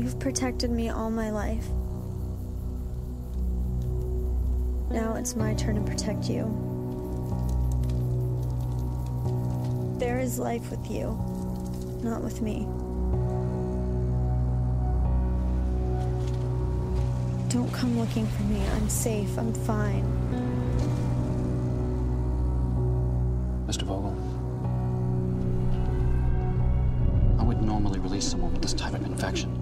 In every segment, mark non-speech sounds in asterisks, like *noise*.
You've protected me all my life. Now it's my turn to protect you. There is life with you, not with me. Don't come looking for me. I'm safe. I'm fine. Mr. Vogel, I would normally release someone with this type of infection.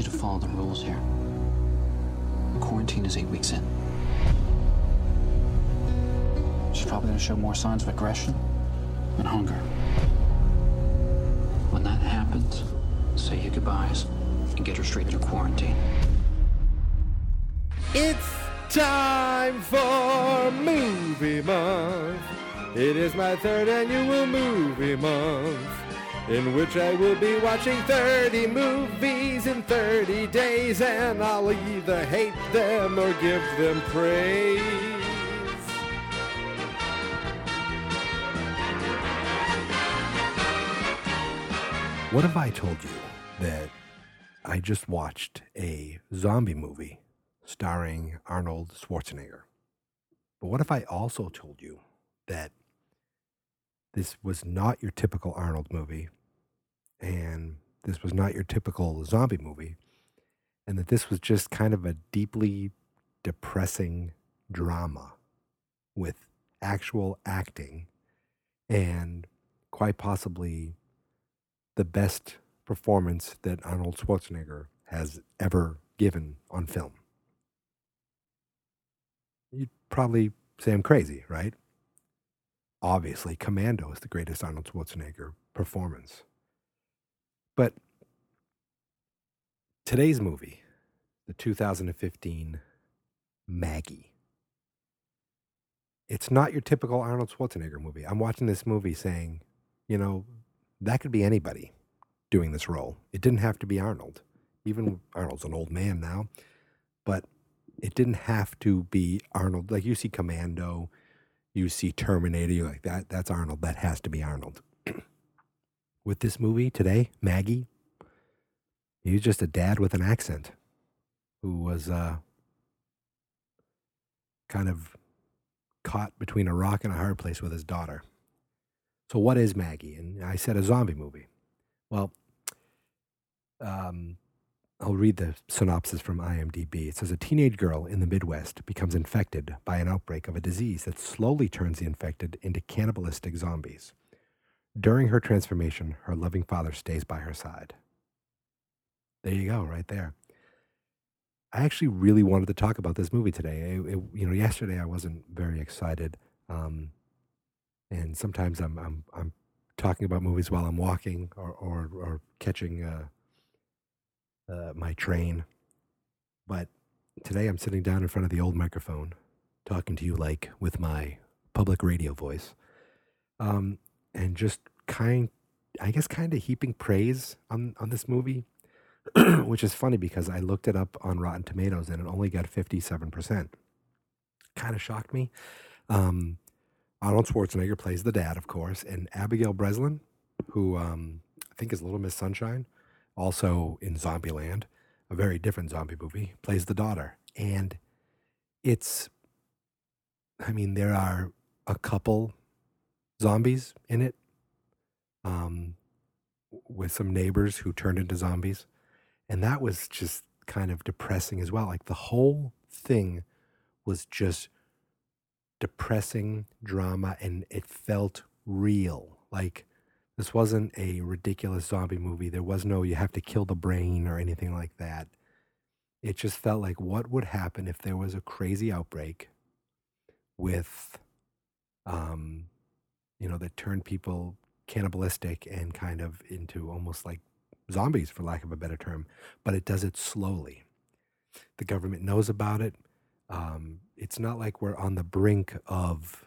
You to follow the rules here. Quarantine is eight weeks in. She's probably going to show more signs of aggression and hunger. When that happens, say your goodbyes and get her straight into quarantine. It's time for movie month. It is my third annual movie month, in which I will be watching 30 movies in 30 days, and I'll either hate them or give them praise. What if I told you that I just watched a zombie movie starring Arnold Schwarzenegger? But what if I also told you that this was not your typical Arnold movie and this was not your typical zombie movie and that this was just kind of a deeply depressing drama with actual acting and quite possibly the best performance that Arnold Schwarzenegger has ever given on film. You'd probably say I'm crazy, right? Obviously, Commando is the greatest Arnold Schwarzenegger performance. But today's movie, the 2015 Maggie, it's not your typical Arnold Schwarzenegger movie. I'm watching this movie saying, you know, that could be anybody doing this role. It didn't have to be Arnold. Even Arnold's an old man now, but it didn't have to be Arnold. Like you see Commando, you see Terminator, you're like that that's Arnold. That has to be Arnold. With this movie today, Maggie, he's just a dad with an accent who was uh, kind of caught between a rock and a hard place with his daughter. So, what is Maggie? And I said a zombie movie. Well, um, I'll read the synopsis from IMDb. It says a teenage girl in the Midwest becomes infected by an outbreak of a disease that slowly turns the infected into cannibalistic zombies. During her transformation, her loving father stays by her side. There you go, right there. I actually really wanted to talk about this movie today. It- it- you know, yesterday I wasn't very excited, um, and sometimes I'm I'm I'm talking about movies while I'm walking or or, or catching uh, uh, my train. But today I'm sitting down in front of the old microphone, talking to you like with my public radio voice, um, and just kind, I guess, kind of heaping praise on on this movie, *clears throat* which is funny because I looked it up on Rotten Tomatoes and it only got 57 percent. Kind of shocked me. Um, Arnold Schwarzenegger plays the dad, of course, and Abigail Breslin, who um, I think is Little Miss Sunshine, also in Zombieland, a very different zombie movie, plays the daughter. And it's, I mean, there are a couple zombies in it, um, with some neighbors who turned into zombies. And that was just kind of depressing as well. Like the whole thing was just depressing drama and it felt real. Like this wasn't a ridiculous zombie movie. There was no you have to kill the brain or anything like that. It just felt like what would happen if there was a crazy outbreak with um you know that turned people cannibalistic and kind of into almost like zombies for lack of a better term, but it does it slowly. The government knows about it. Um, it's not like we're on the brink of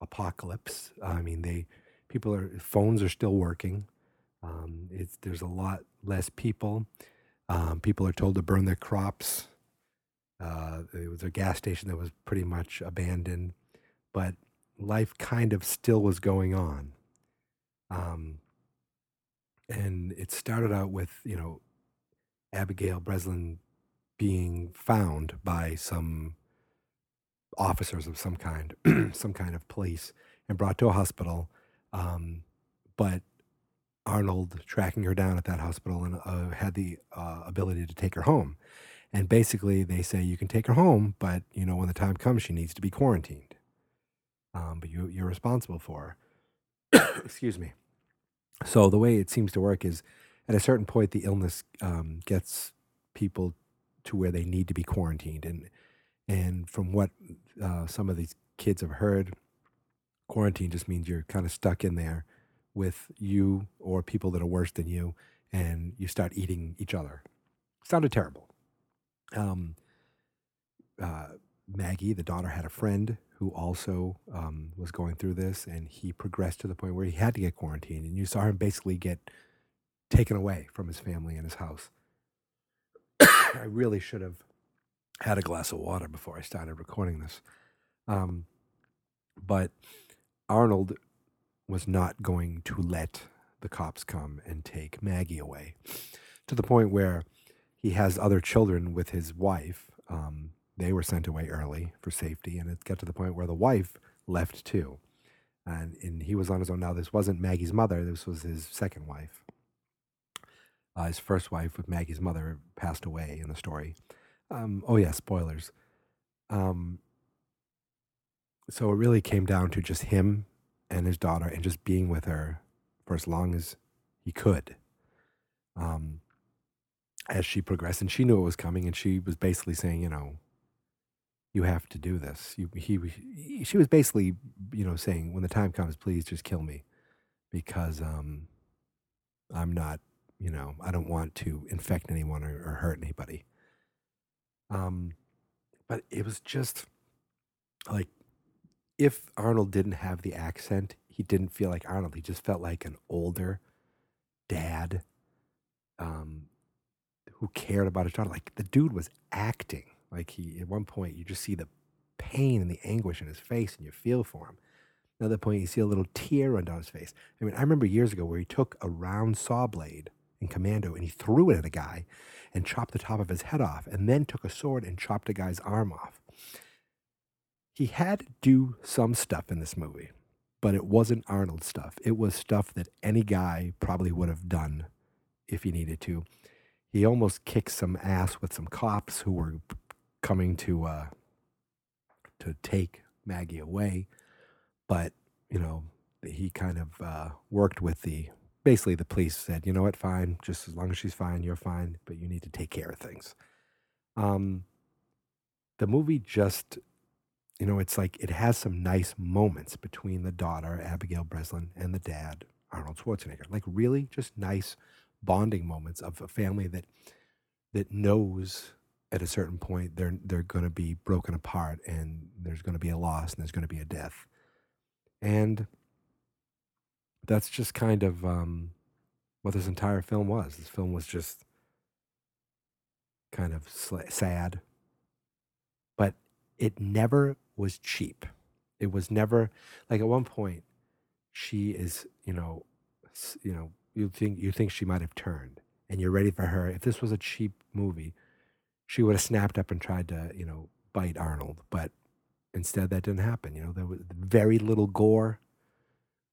apocalypse. I mean, they people are phones are still working. Um, it's there's a lot less people. Um, people are told to burn their crops. Uh, there was a gas station that was pretty much abandoned, but life kind of still was going on. Um, and it started out with, you know, Abigail Breslin being found by some officers of some kind, *clears throat* some kind of police, and brought to a hospital. Um, but Arnold tracking her down at that hospital and uh, had the uh, ability to take her home. And basically, they say you can take her home, but you know when the time comes, she needs to be quarantined. Um, but you, you're responsible for. *coughs* Excuse me. So the way it seems to work is, at a certain point, the illness um, gets people to where they need to be quarantined, and and from what uh, some of these kids have heard, quarantine just means you're kind of stuck in there with you or people that are worse than you, and you start eating each other. Sounded terrible. Um, uh, Maggie, the daughter, had a friend who also um, was going through this, and he progressed to the point where he had to get quarantined, and you saw him basically get taken away from his family and his house. *coughs* I really should have had a glass of water before I started recording this. Um, but Arnold was not going to let the cops come and take Maggie away to the point where he has other children with his wife. Um, they were sent away early for safety, and it got to the point where the wife left too. And, and he was on his own. Now, this wasn't Maggie's mother, this was his second wife. Uh, his first wife with Maggie's mother passed away in the story. Um, oh, yeah, spoilers. Um, so it really came down to just him and his daughter and just being with her for as long as he could. Um, as she progressed, and she knew it was coming, and she was basically saying, you know, you have to do this. You, he, he, she was basically, you know, saying, when the time comes, please just kill me, because um, I'm not, you know, I don't want to infect anyone or, or hurt anybody. Um, but it was just like if Arnold didn't have the accent, he didn't feel like Arnold. He just felt like an older dad um, who cared about his daughter. Like the dude was acting. Like he, at one point, you just see the pain and the anguish in his face and you feel for him. Another point, you see a little tear run down his face. I mean, I remember years ago where he took a round saw blade in Commando and he threw it at a guy and chopped the top of his head off and then took a sword and chopped a guy's arm off he had to do some stuff in this movie, but it wasn't Arnold stuff. It was stuff that any guy probably would have done if he needed to. He almost kicked some ass with some cops who were coming to uh, to take Maggie away, but you know he kind of uh, worked with the basically the police said, you know what, fine, just as long as she's fine, you're fine, but you need to take care of things. Um, the movie just you know, it's like it has some nice moments between the daughter, Abigail Breslin, and the dad, Arnold Schwarzenegger. Like really just nice bonding moments of a family that that knows at a certain point they're they're going to be broken apart and there's going to be a loss and there's going to be a death. And that's just kind of um, what this entire film was. This film was just kind of sad, but it never was cheap. It was never like at one point she is, you know, you know, you think you think she might have turned and you're ready for her. If this was a cheap movie, she would have snapped up and tried to, you know, bite Arnold, but instead that didn't happen. You know, there was very little gore,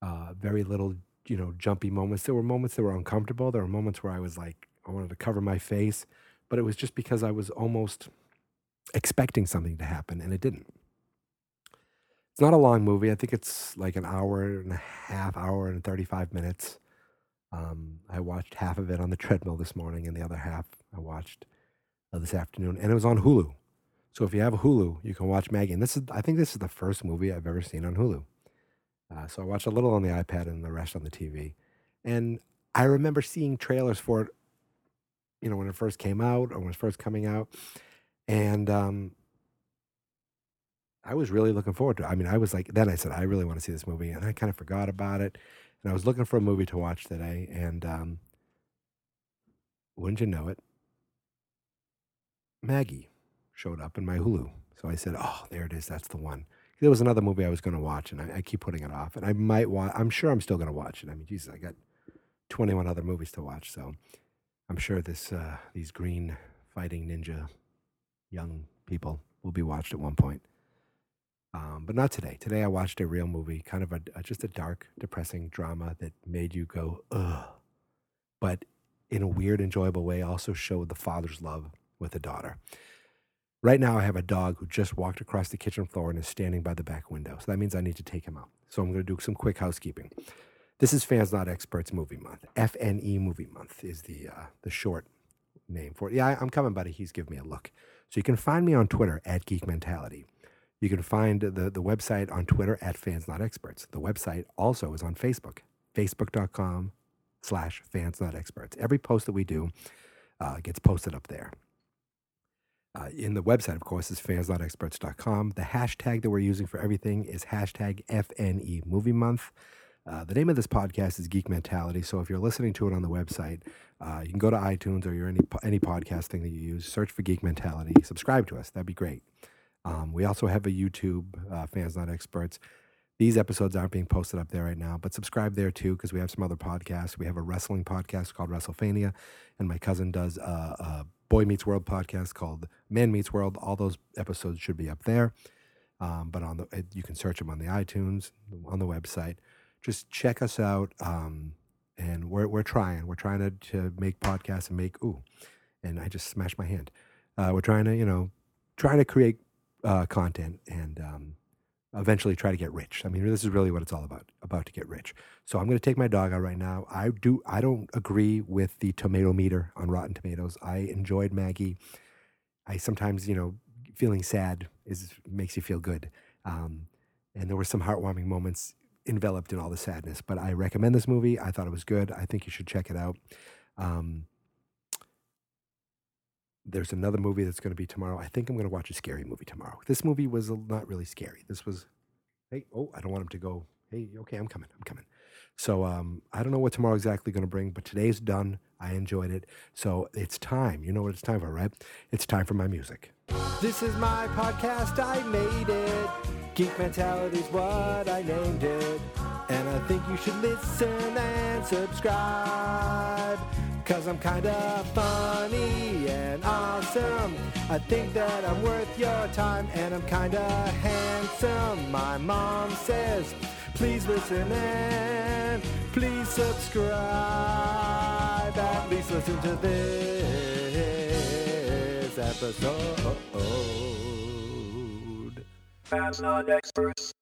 uh, very little, you know, jumpy moments. There were moments that were uncomfortable. There were moments where I was like, I wanted to cover my face, but it was just because I was almost expecting something to happen and it didn't. It's not a long movie. I think it's like an hour and a half, hour and 35 minutes. Um, I watched half of it on the treadmill this morning, and the other half I watched uh, this afternoon, and it was on Hulu. So if you have a Hulu, you can watch Maggie. And this is, I think, this is the first movie I've ever seen on Hulu. Uh, so I watched a little on the iPad and the rest on the TV. And I remember seeing trailers for it, you know, when it first came out or when it was first coming out. And um, I was really looking forward to it. I mean, I was like, then I said, I really want to see this movie. And I kind of forgot about it. And I was looking for a movie to watch today. And um, wouldn't you know it? Maggie showed up in my Hulu. So I said, oh, there it is. That's the one. There was another movie I was going to watch, and I, I keep putting it off. And I might watch. I'm sure I'm still going to watch it. I mean, Jesus, I got 21 other movies to watch, so I'm sure this uh, these green fighting ninja young people will be watched at one point. Um, but not today. Today I watched a real movie, kind of a, a just a dark, depressing drama that made you go ugh, but in a weird, enjoyable way, also showed the father's love with a daughter. Right now, I have a dog who just walked across the kitchen floor and is standing by the back window. So that means I need to take him out. So I'm going to do some quick housekeeping. This is Fans Not Experts Movie Month. FNE Movie Month is the uh, the short name for it. Yeah, I'm coming, buddy. He's giving me a look. So you can find me on Twitter at Geek Mentality. You can find the, the website on Twitter at Fans Not Experts. The website also is on Facebook, facebook.com slash Fans Not Experts. Every post that we do uh, gets posted up there. Uh, in the website, of course, is fansnotexperts.com. The hashtag that we're using for everything is hashtag FNE Movie Month. Uh, the name of this podcast is Geek Mentality. So if you're listening to it on the website, uh, you can go to iTunes or your any any podcast thing that you use, search for Geek Mentality, subscribe to us. That'd be great. Um, we also have a YouTube, uh, Fans Not Experts. These episodes aren't being posted up there right now, but subscribe there too because we have some other podcasts. We have a wrestling podcast called WrestleFania, and my cousin does a, a Boy Meets World podcast called Man Meets World. All those episodes should be up there, um, but on the you can search them on the iTunes on the website. Just check us out, um, and we're we're trying. We're trying to, to make podcasts and make ooh, and I just smashed my hand. Uh, we're trying to you know trying to create uh, content and um, eventually try to get rich. I mean, this is really what it's all about, about to get rich. So I'm going to take my dog out right now. I do I don't agree with the tomato meter on Rotten Tomatoes. I enjoyed Maggie. I sometimes, you know, feeling sad is makes you feel good. Um, and there were some heartwarming moments enveloped in all the sadness, but I recommend this movie. I thought it was good. I think you should check it out. Um, there's another movie that's going to be tomorrow. I think I'm going to watch a scary movie tomorrow. This movie was not really scary. This was, hey, oh, I don't want him to go. Hey, okay, I'm coming. I'm coming. So um, I don't know what tomorrow exactly going to bring, but today's done. I enjoyed it. So it's time. You know what it's time for, right? It's time for my music. This is my podcast. I made it. Geek Mentality's what I named it. And I think you should listen and subscribe. Cause I'm kinda funny and awesome. I think that I'm worth your time and I'm kinda handsome. My mom says, please listen and please subscribe. At least listen to this episode. Fans not experts.